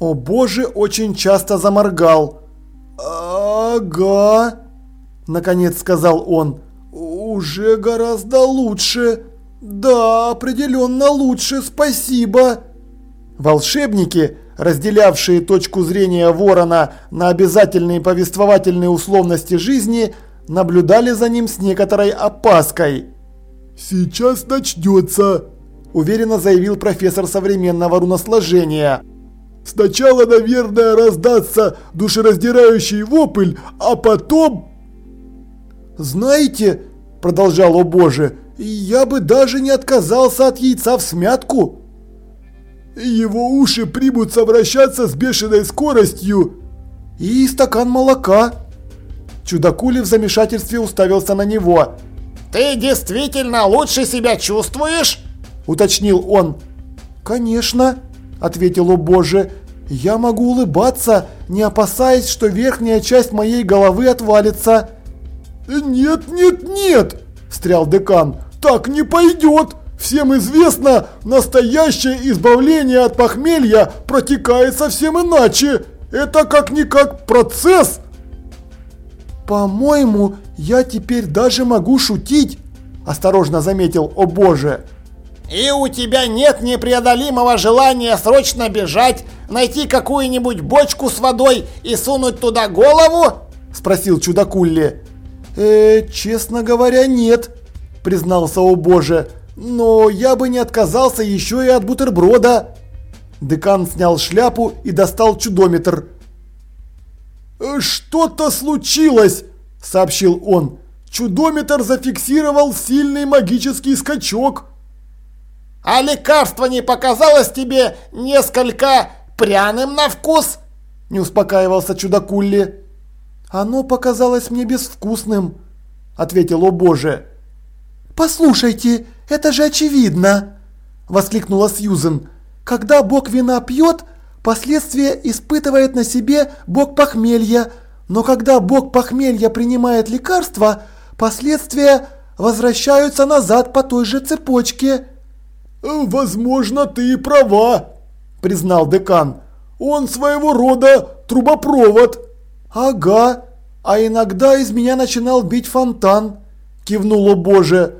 О боже очень часто заморгал. «Ага», – наконец сказал он, – «уже гораздо лучше. Да, определенно лучше, спасибо». Волшебники, разделявшие точку зрения Ворона на обязательные повествовательные условности жизни, наблюдали за ним с некоторой опаской. «Сейчас начнется», – уверенно заявил профессор современного руносложения. «Сначала, наверное, раздастся душераздирающий вопль, а потом...» «Знаете, – продолжал о боже, – я бы даже не отказался от яйца в смятку». Его уши примутся вращаться с бешеной скоростью. И стакан молока. Чудакули в замешательстве уставился на него. «Ты действительно лучше себя чувствуешь?» – уточнил он. «Конечно», – ответил о боже. «Я могу улыбаться, не опасаясь, что верхняя часть моей головы отвалится». «Нет, нет, нет!» – встрял декан. «Так не пойдет! Всем известно, настоящее избавление от похмелья протекает совсем иначе. Это как-никак процесс. По-моему, я теперь даже могу шутить, осторожно заметил о боже. И у тебя нет непреодолимого желания срочно бежать, найти какую-нибудь бочку с водой и сунуть туда голову? Спросил чудакулли. Э, честно говоря, нет, признался о боже. Но я бы не отказался еще и от бутерброда. Декан снял шляпу и достал чудометр. «Что-то случилось!» – сообщил он. «Чудометр зафиксировал сильный магический скачок». «А лекарство не показалось тебе несколько пряным на вкус?» – не успокаивался чудакулли. «Оно показалось мне безвкусным», – ответил о боже. «Послушайте, это же очевидно!» – воскликнула Сьюзен. «Когда бог вина пьет, последствия испытывает на себе бог похмелья, но когда бог похмелья принимает лекарства, последствия возвращаются назад по той же цепочке». «Возможно, ты и права», – признал декан. «Он своего рода трубопровод». «Ага, а иногда из меня начинал бить фонтан», – кивнуло Боже.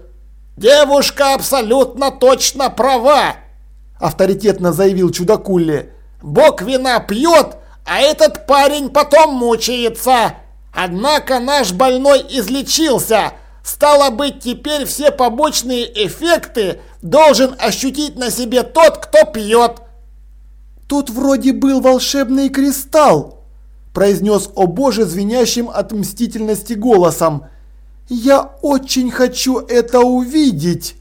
«Девушка абсолютно точно права!» Авторитетно заявил чудакулли. «Бог вина пьет, а этот парень потом мучается. Однако наш больной излечился. Стало быть, теперь все побочные эффекты должен ощутить на себе тот, кто пьет». «Тут вроде был волшебный кристалл», произнес о боже звенящим от мстительности голосом. Я очень хочу это увидеть.